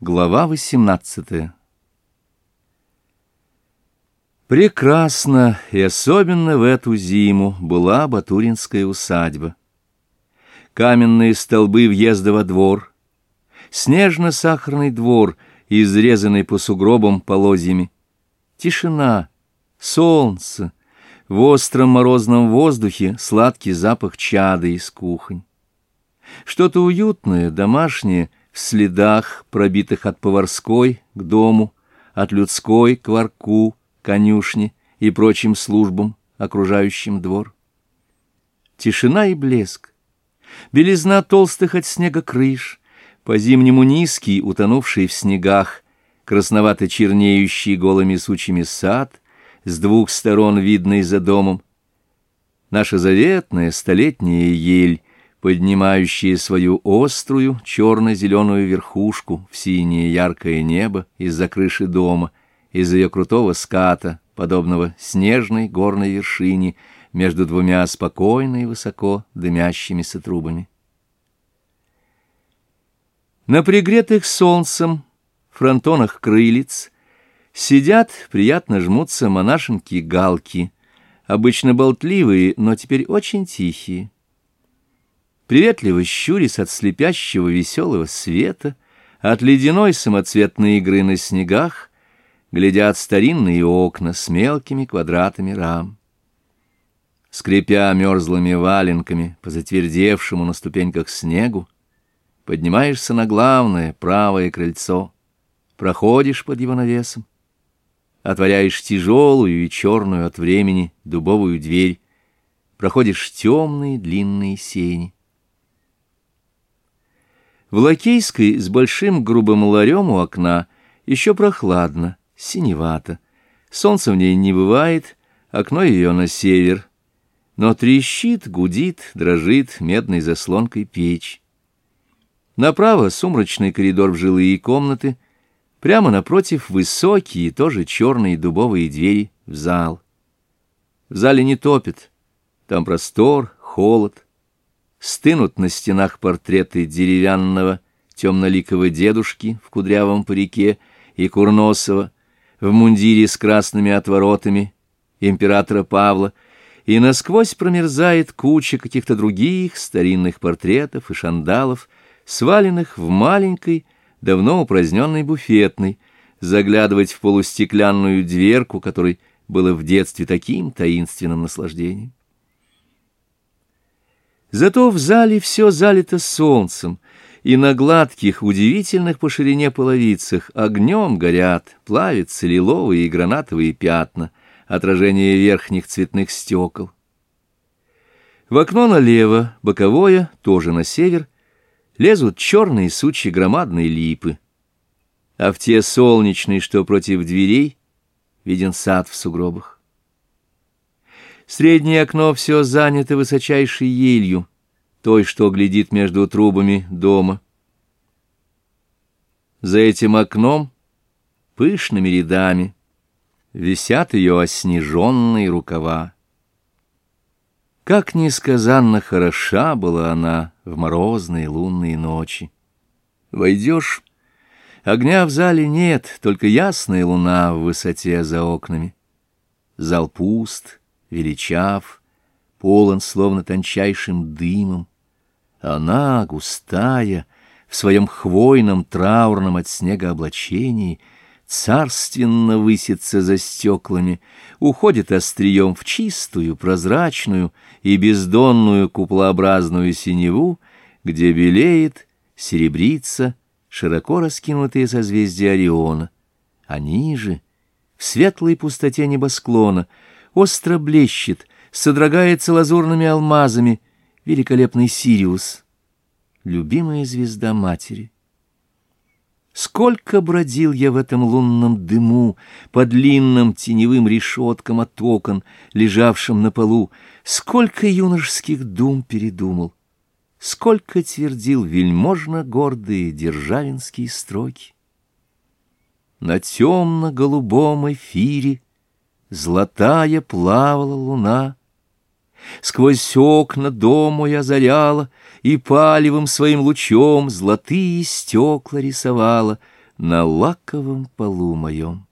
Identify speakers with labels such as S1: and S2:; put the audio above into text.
S1: Глава 18 Прекрасно, и особенно в эту зиму, была Батуринская усадьба. Каменные столбы въезда во двор, снежно-сахарный двор, изрезанный по сугробам полозьями, тишина, солнце, в остром морозном воздухе сладкий запах чада из кухонь. Что-то уютное, домашнее — в следах, пробитых от поварской к дому, от людской к ворку, конюшне и прочим службам, окружающим двор. Тишина и блеск, белизна толстых от снега крыш, по-зимнему низкий, утонувший в снегах, красновато чернеющий голыми сучьями сад, с двух сторон видный за домом, наша заветная столетняя ель, поднимающие свою острую черно-зеленую верхушку в синее яркое небо из-за крыши дома, из-за ее крутого ската, подобного снежной горной вершине между двумя спокойно и высоко дымящимися трубами. На пригретых солнцем фронтонах крылиц сидят, приятно жмутся монашенки-галки, обычно болтливые, но теперь очень тихие приветливо щурясь от слепящего веселого света, от ледяной самоцветной игры на снегах, глядят старинные окна с мелкими квадратами рам. Скрипя мерзлыми валенками по затвердевшему на ступеньках снегу, поднимаешься на главное правое крыльцо, проходишь под его навесом, отворяешь тяжелую и черную от времени дубовую дверь, проходишь темные длинные сени. В Лакейской с большим грубым ларем у окна еще прохладно, синевато. Солнца в ней не бывает, окно ее на север. Но трещит, гудит, дрожит медной заслонкой печь. Направо сумрачный коридор в жилые комнаты, прямо напротив высокие, тоже черные дубовые двери в зал. В зале не топит, там простор, холод, стынут на стенах портреты деревянного, темноликого дедушки в кудрявом парике и Курносова, в мундире с красными отворотами, императора Павла, и насквозь промерзает куча каких-то других старинных портретов и шандалов, сваленных в маленькой, давно упраздненной буфетной, заглядывать в полустеклянную дверку, которой было в детстве таким таинственным наслаждением. Зато в зале все залито солнцем, и на гладких, удивительных по ширине половицах огнем горят, плавятся лиловые и гранатовые пятна, отражение верхних цветных стекол. В окно налево, боковое, тоже на север, лезут черные сучьи громадной липы. А в те солнечные, что против дверей, виден сад в сугробах. Среднее окно все занято высочайшей елью, той, что глядит между трубами дома. За этим окном, пышными рядами, висят ее оснеженные рукава. Как несказанно хороша была она в морозные лунные ночи. Войдешь, огня в зале нет, только ясная луна в высоте за окнами. Зал пуст — величав, полон словно тончайшим дымом. Она, густая, в своем хвойном траурном от снега облачении, царственно высится за стеклами, уходит острием в чистую, прозрачную и бездонную куплообразную синеву, где белеет, серебрится широко раскинутые созвездия Ориона, а ниже, в светлой пустоте небосклона — Остро блещет, содрогается лазурными алмазами великолепный Сириус, любимая звезда матери. Сколько бродил я в этом лунном дыму, по длинным теневым решеткам от окон, лежавшим на полу, сколько юношеских дум передумал, сколько твердил вельможно гордые державинские строки. На темно-голубом эфире Золотая плавала луна. Сквозь окна дому я заряла, И палевым своим лучом Золотые стекла рисовала На лаковом полу моем.